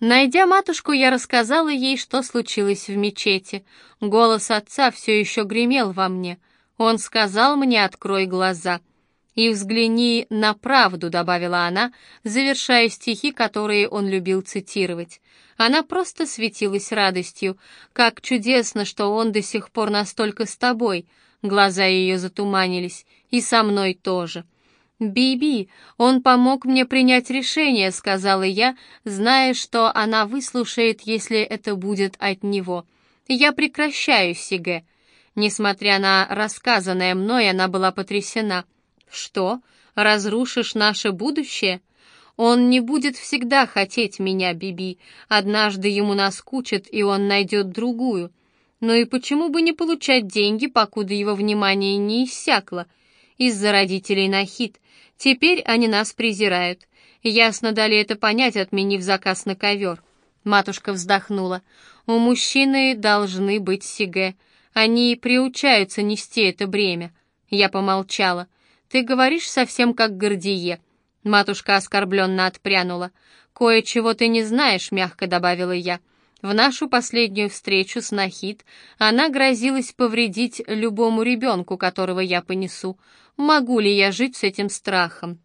Найдя матушку, я рассказала ей, что случилось в мечети. Голос отца все еще гремел во мне. Он сказал мне «открой глаза». «И взгляни на правду», — добавила она, завершая стихи, которые он любил цитировать. Она просто светилась радостью. «Как чудесно, что он до сих пор настолько с тобой!» Глаза ее затуманились. «И со мной тоже». «Биби, он помог мне принять решение», — сказала я, зная, что она выслушает, если это будет от него. «Я прекращаю, Сиге». Несмотря на рассказанное мной, она была потрясена. «Что? Разрушишь наше будущее?» «Он не будет всегда хотеть меня, Биби. Однажды ему наскучит, и он найдет другую. Ну и почему бы не получать деньги, покуда его внимание не иссякло?» Из-за родителей Нахид. Теперь они нас презирают. Ясно дали это понять, отменив заказ на ковер. Матушка вздохнула. У мужчины должны быть сиге. Они приучаются нести это бремя. Я помолчала. Ты говоришь совсем как Гордие. Матушка оскорбленно отпрянула. «Кое-чего ты не знаешь», — мягко добавила я. В нашу последнюю встречу с Нахид она грозилась повредить любому ребенку, которого я понесу. Могу ли я жить с этим страхом?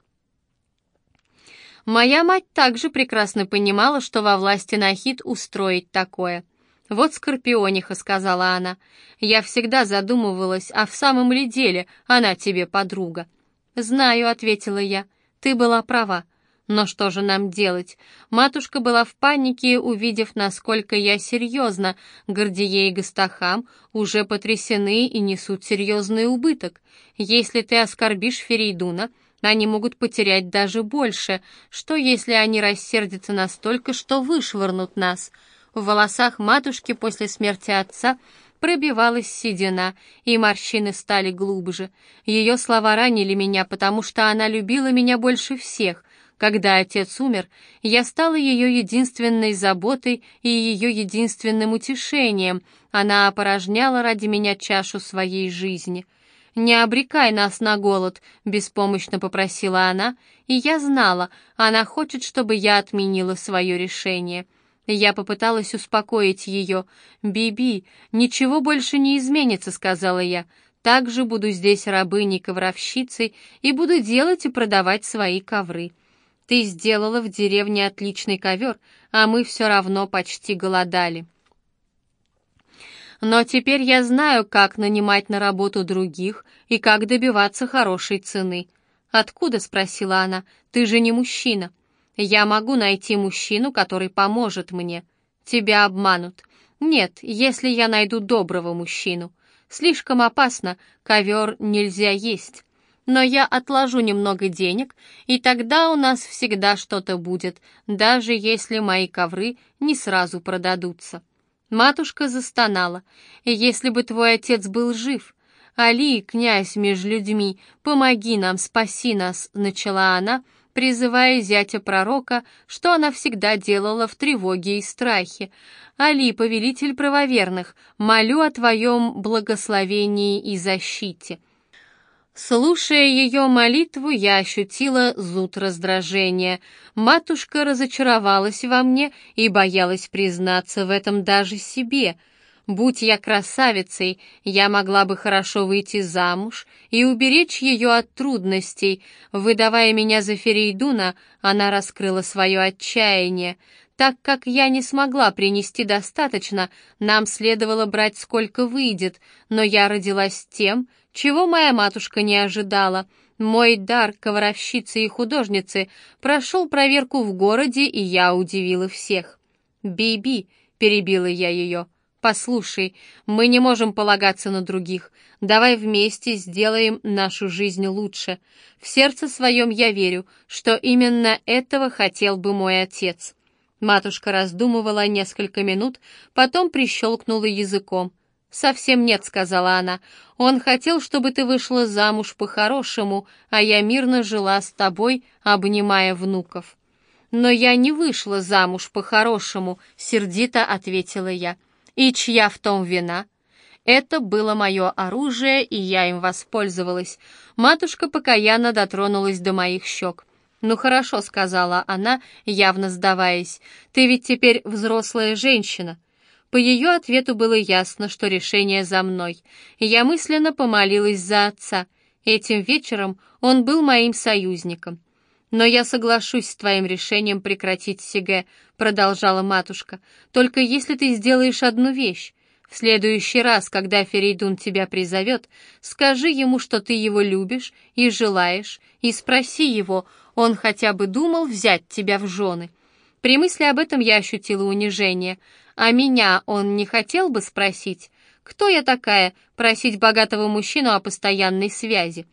Моя мать также прекрасно понимала, что во власти Нахид устроить такое. «Вот Скорпиониха», — сказала она, — «я всегда задумывалась, а в самом ли деле она тебе подруга?» «Знаю», — ответила я, — «ты была права. Но что же нам делать? Матушка была в панике, увидев, насколько я серьезно. Гордие и Гастахам уже потрясены и несут серьезный убыток. Если ты оскорбишь Ферейдуна, они могут потерять даже больше. Что, если они рассердятся настолько, что вышвырнут нас? В волосах матушки после смерти отца пробивалась седина, и морщины стали глубже. Ее слова ранили меня, потому что она любила меня больше всех — когда отец умер, я стала ее единственной заботой и ее единственным утешением. Она опорожняла ради меня чашу своей жизни. «Не обрекай нас на голод», — беспомощно попросила она, и я знала, она хочет, чтобы я отменила свое решение. Я попыталась успокоить ее. «Биби, ничего больше не изменится», — сказала я. «Также буду здесь рабыней-ковровщицей и буду делать и продавать свои ковры». Ты сделала в деревне отличный ковер, а мы все равно почти голодали. Но теперь я знаю, как нанимать на работу других и как добиваться хорошей цены. «Откуда?» — спросила она. «Ты же не мужчина. Я могу найти мужчину, который поможет мне. Тебя обманут. Нет, если я найду доброго мужчину. Слишком опасно, ковер нельзя есть но я отложу немного денег, и тогда у нас всегда что-то будет, даже если мои ковры не сразу продадутся». Матушка застонала. «Если бы твой отец был жив...» «Али, князь между людьми, помоги нам, спаси нас», — начала она, призывая зятя пророка, что она всегда делала в тревоге и страхе. «Али, повелитель правоверных, молю о твоем благословении и защите». Слушая ее молитву, я ощутила зуд раздражения. Матушка разочаровалась во мне и боялась признаться в этом даже себе. Будь я красавицей, я могла бы хорошо выйти замуж и уберечь ее от трудностей. Выдавая меня за Ферейдуна, она раскрыла свое отчаяние. Так как я не смогла принести достаточно, нам следовало брать сколько выйдет, но я родилась тем, чего моя матушка не ожидала. Мой дар ковровщицы и художницы прошел проверку в городе, и я удивила всех. «Би-би», — перебила я ее, — «послушай, мы не можем полагаться на других. Давай вместе сделаем нашу жизнь лучше. В сердце своем я верю, что именно этого хотел бы мой отец». Матушка раздумывала несколько минут, потом прищелкнула языком — «Совсем нет», — сказала она. «Он хотел, чтобы ты вышла замуж по-хорошему, а я мирно жила с тобой, обнимая внуков». «Но я не вышла замуж по-хорошему», — сердито ответила я. «И чья в том вина?» Это было мое оружие, и я им воспользовалась. Матушка покаянно дотронулась до моих щек. «Ну хорошо», — сказала она, явно сдаваясь, — «ты ведь теперь взрослая женщина». По ее ответу было ясно, что решение за мной. Я мысленно помолилась за отца. Этим вечером он был моим союзником. «Но я соглашусь с твоим решением прекратить Сиге», — продолжала матушка, «только если ты сделаешь одну вещь. В следующий раз, когда Ферейдун тебя призовет, скажи ему, что ты его любишь и желаешь, и спроси его, он хотя бы думал взять тебя в жены. При мысли об этом я ощутила унижение. А меня он не хотел бы спросить? Кто я такая, просить богатого мужчину о постоянной связи?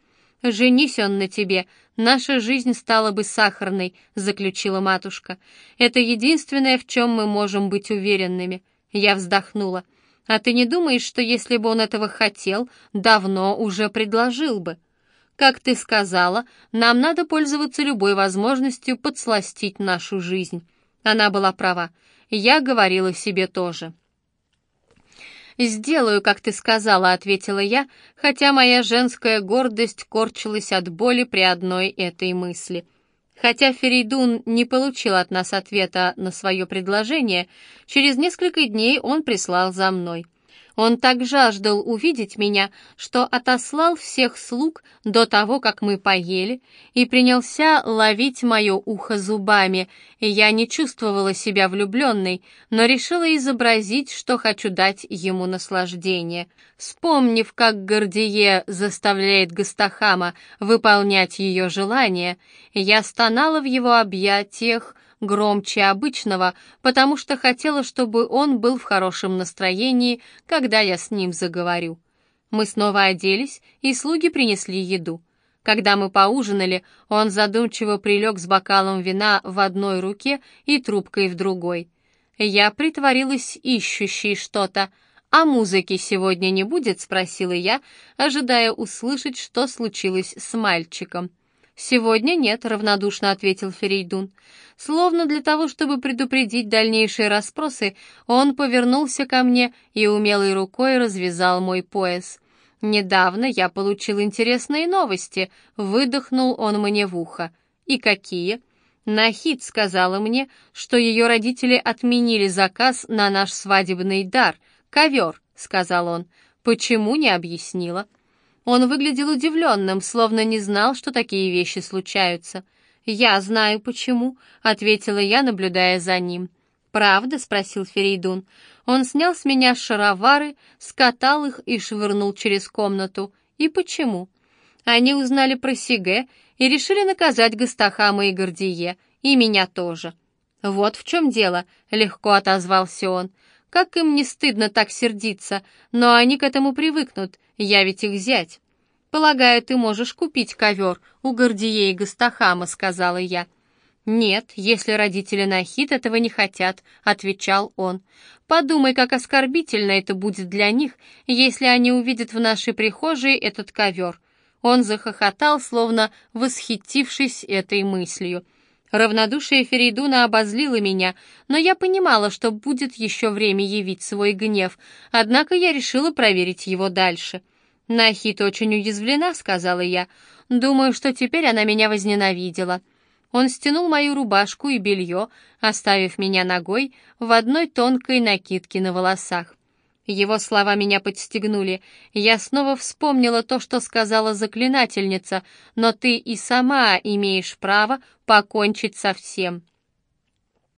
«Женись он на тебе, наша жизнь стала бы сахарной», — заключила матушка. «Это единственное, в чем мы можем быть уверенными». Я вздохнула. «А ты не думаешь, что если бы он этого хотел, давно уже предложил бы?» Как ты сказала, нам надо пользоваться любой возможностью подсластить нашу жизнь. Она была права. Я говорила себе тоже. «Сделаю, как ты сказала», — ответила я, хотя моя женская гордость корчилась от боли при одной этой мысли. Хотя Ферейдун не получил от нас ответа на свое предложение, через несколько дней он прислал за мной. Он так жаждал увидеть меня, что отослал всех слуг до того, как мы поели, и принялся ловить мое ухо зубами. Я не чувствовала себя влюбленной, но решила изобразить, что хочу дать ему наслаждение. Вспомнив, как Гордие заставляет Гастахама выполнять ее желания, я стонала в его объятиях, громче обычного, потому что хотела, чтобы он был в хорошем настроении, когда я с ним заговорю. Мы снова оделись, и слуги принесли еду. Когда мы поужинали, он задумчиво прилег с бокалом вина в одной руке и трубкой в другой. Я притворилась ищущей что-то. «А музыки сегодня не будет?» — спросила я, ожидая услышать, что случилось с мальчиком. «Сегодня нет», — равнодушно ответил Ферейдун. Словно для того, чтобы предупредить дальнейшие расспросы, он повернулся ко мне и умелой рукой развязал мой пояс. «Недавно я получил интересные новости», — выдохнул он мне в ухо. «И какие?» Нахид сказала мне, что ее родители отменили заказ на наш свадебный дар. «Ковер», — сказал он. «Почему?» — не объяснила. Он выглядел удивленным, словно не знал, что такие вещи случаются. «Я знаю, почему», — ответила я, наблюдая за ним. «Правда?» — спросил Ферейдун. Он снял с меня шаровары, скатал их и швырнул через комнату. «И почему?» Они узнали про Сиге и решили наказать Гастахама и Гордие, и меня тоже. «Вот в чем дело», — легко отозвался он. «Как им не стыдно так сердиться, но они к этому привыкнут, я ведь их зять». «Полагаю, ты можешь купить ковер у Гордие и Гастахама», — сказала я. «Нет, если родители Нахид этого не хотят», — отвечал он. «Подумай, как оскорбительно это будет для них, если они увидят в нашей прихожей этот ковер». Он захохотал, словно восхитившись этой мыслью. Равнодушие Ферейдуна обозлило меня, но я понимала, что будет еще время явить свой гнев, однако я решила проверить его дальше. «Нахит очень уязвлена», — сказала я. «Думаю, что теперь она меня возненавидела». Он стянул мою рубашку и белье, оставив меня ногой в одной тонкой накидке на волосах. Его слова меня подстегнули. Я снова вспомнила то, что сказала заклинательница, но ты и сама имеешь право покончить со всем.